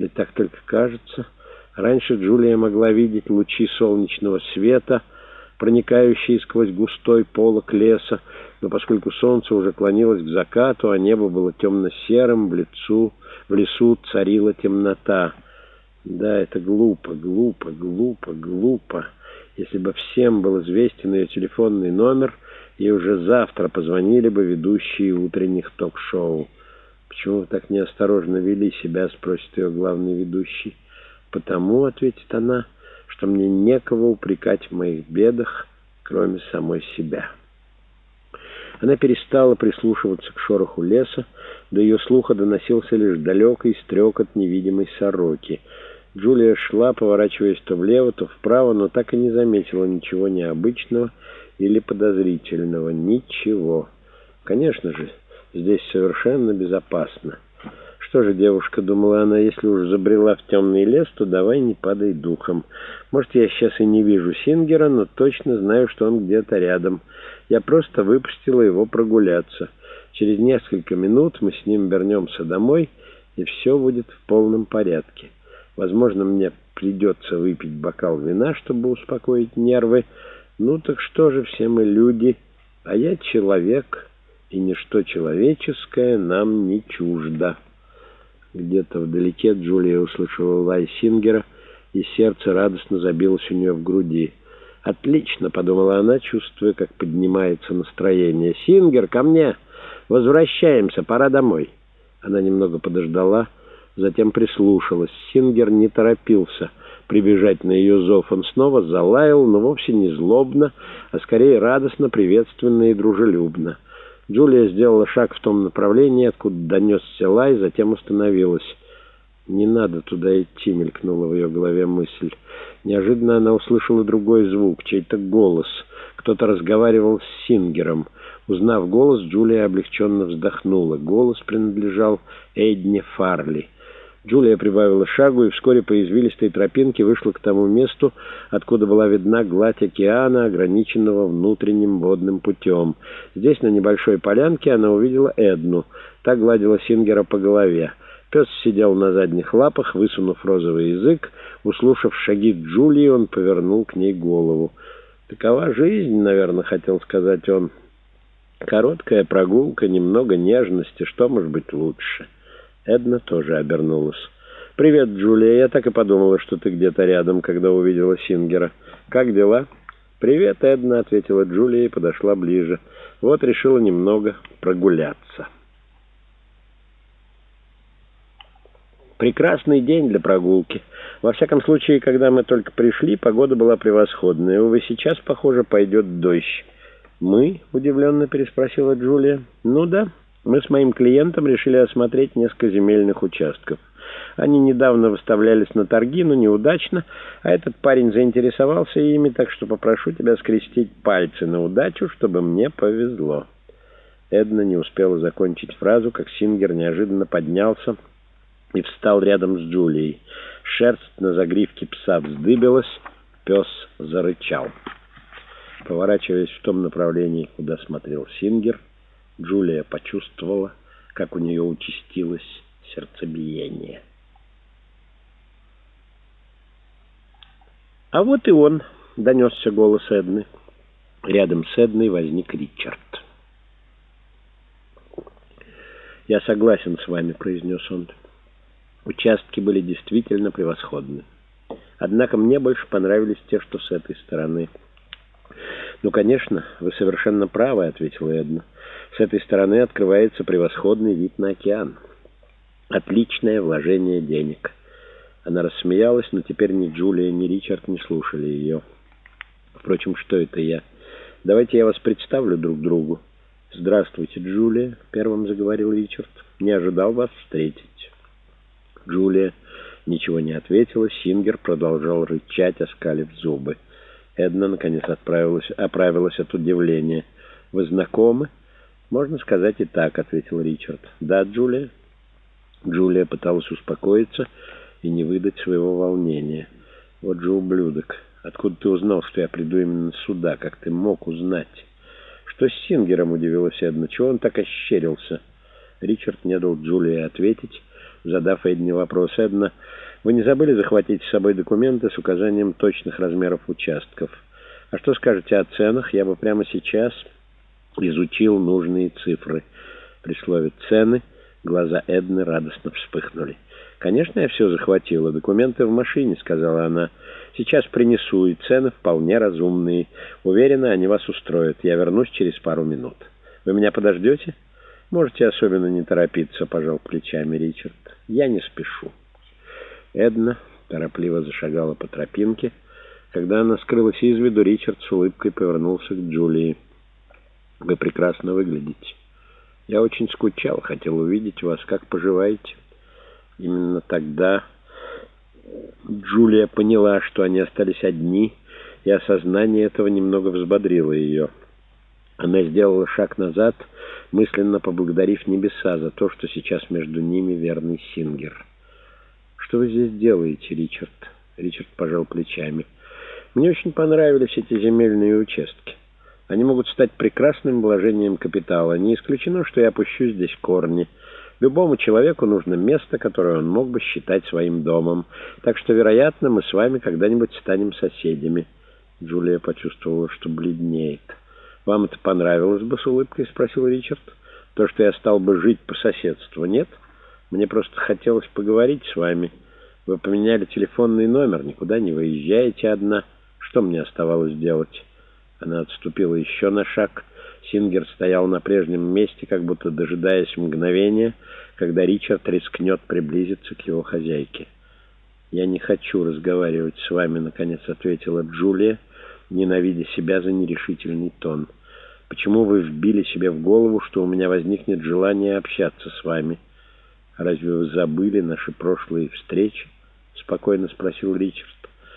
Или так только кажется? Раньше Джулия могла видеть лучи солнечного света, проникающие сквозь густой полог леса, но поскольку солнце уже клонилось к закату, а небо было темно-серым, в, лицу, в лесу царила темнота. Да, это глупо, глупо, глупо, глупо. Если бы всем был известен ее телефонный номер, и уже завтра позвонили бы ведущие утренних ток-шоу. «Почему вы так неосторожно вели себя?» — спросит ее главный ведущий. «Потому», — ответит она, — «что мне некого упрекать в моих бедах, кроме самой себя». Она перестала прислушиваться к шороху леса, до ее слуха доносился лишь далекий стрекот невидимой сороки. Джулия шла, поворачиваясь то влево, то вправо, но так и не заметила ничего необычного или подозрительного. Ничего. Конечно же, здесь совершенно безопасно. Что же, девушка, думала она, если уж забрела в темный лес, то давай не падай духом. Может, я сейчас и не вижу Сингера, но точно знаю, что он где-то рядом. Я просто выпустила его прогуляться. Через несколько минут мы с ним вернемся домой, и все будет в полном порядке. Возможно, мне придется выпить бокал вина, чтобы успокоить нервы. Ну так что же, все мы люди, а я человек, и ничто человеческое нам не чуждо». Где-то вдалеке Джулия услышала лай Сингера, и сердце радостно забилось у нее в груди. «Отлично!» — подумала она, чувствуя, как поднимается настроение. «Сингер, ко мне! Возвращаемся, пора домой!» Она немного подождала, затем прислушалась. Сингер не торопился прибежать на ее зов. Он снова залаял, но вовсе не злобно, а скорее радостно, приветственно и дружелюбно. Джулия сделала шаг в том направлении, откуда донесся лай, затем остановилась. «Не надо туда идти», — мелькнула в ее голове мысль. Неожиданно она услышала другой звук, чей-то голос. Кто-то разговаривал с Сингером. Узнав голос, Джулия облегченно вздохнула. Голос принадлежал Эдне Фарли. Джулия прибавила шагу и вскоре по извилистой тропинке вышла к тому месту, откуда была видна гладь океана, ограниченного внутренним водным путем. Здесь, на небольшой полянке, она увидела Эдну. Та гладила Сингера по голове. Пес сидел на задних лапах, высунув розовый язык. Услышав шаги Джулии, он повернул к ней голову. «Такова жизнь, наверное, хотел сказать он. Короткая прогулка, немного нежности. Что может быть лучше?» Эдна тоже обернулась. «Привет, Джулия. Я так и подумала, что ты где-то рядом, когда увидела Сингера. Как дела?» «Привет, Эдна», — ответила Джулия и подошла ближе. «Вот решила немного прогуляться». Прекрасный день для прогулки. Во всяком случае, когда мы только пришли, погода была превосходная. Увы, сейчас, похоже, пойдет дождь. «Мы?» — удивленно переспросила Джулия. «Ну да». Мы с моим клиентом решили осмотреть несколько земельных участков. Они недавно выставлялись на торги, но неудачно, а этот парень заинтересовался ими, так что попрошу тебя скрестить пальцы на удачу, чтобы мне повезло». Эдна не успела закончить фразу, как Сингер неожиданно поднялся и встал рядом с Джулией. Шерсть на загривке пса вздыбилась, пес зарычал. Поворачиваясь в том направлении, куда смотрел Сингер, Джулия почувствовала, как у нее участилось сердцебиение. «А вот и он!» — донесся голос Эдны. Рядом с Эдной возник Ричард. «Я согласен с вами», — произнес он. Участки были действительно превосходны. Однако мне больше понравились те, что с этой стороны. «Ну, конечно, вы совершенно правы», — ответила Эдна. «С этой стороны открывается превосходный вид на океан. Отличное вложение денег». Она рассмеялась, но теперь ни Джулия, ни Ричард не слушали ее. «Впрочем, что это я? Давайте я вас представлю друг другу». «Здравствуйте, Джулия», — первым заговорил Ричард. «Не ожидал вас встретить». Джулия ничего не ответила. Сингер продолжал рычать, оскалив зубы. Эдна, наконец, отправилась, оправилась от удивления. «Вы знакомы?» «Можно сказать и так», — ответил Ричард. «Да, Джулия?» Джулия пыталась успокоиться и не выдать своего волнения. «Вот же ублюдок! Откуда ты узнал, что я приду именно сюда? Как ты мог узнать?» «Что с Сингером?» — удивилась Эдна. «Чего он так ощерился?» Ричард не дал Джулии ответить, задав Эдне вопрос. «Эдна, вы не забыли захватить с собой документы с указанием точных размеров участков? А что скажете о ценах? Я бы прямо сейчас изучил нужные цифры». При слове «цены» глаза Эдны радостно вспыхнули. «Конечно, я все захватила. Документы в машине», — сказала она. «Сейчас принесу, и цены вполне разумные. Уверена, они вас устроят. Я вернусь через пару минут. Вы меня подождете?» «Можете особенно не торопиться», — пожал плечами Ричард. «Я не спешу». Эдна торопливо зашагала по тропинке. Когда она скрылась из виду, Ричард с улыбкой повернулся к Джулии. «Вы прекрасно выглядите. Я очень скучал, хотел увидеть вас. Как поживаете?» Именно тогда Джулия поняла, что они остались одни, и осознание этого немного взбодрило ее. Она сделала шаг назад, мысленно поблагодарив небеса за то, что сейчас между ними верный Сингер. «Что вы здесь делаете, Ричард?» Ричард пожал плечами. «Мне очень понравились эти земельные участки. Они могут стать прекрасным вложением капитала. Не исключено, что я опущу здесь корни». Любому человеку нужно место, которое он мог бы считать своим домом. Так что, вероятно, мы с вами когда-нибудь станем соседями». Джулия почувствовала, что бледнеет. «Вам это понравилось бы?» — с улыбкой спросил Ричард. «То, что я стал бы жить по соседству, нет? Мне просто хотелось поговорить с вами. Вы поменяли телефонный номер, никуда не выезжаете одна. Что мне оставалось делать?» Она отступила еще на шаг — Сингер стоял на прежнем месте, как будто дожидаясь мгновения, когда Ричард рискнет приблизиться к его хозяйке. «Я не хочу разговаривать с вами», — наконец ответила Джулия, ненавидя себя за нерешительный тон. «Почему вы вбили себе в голову, что у меня возникнет желание общаться с вами? Разве вы забыли наши прошлые встречи?» — спокойно спросил Ричард.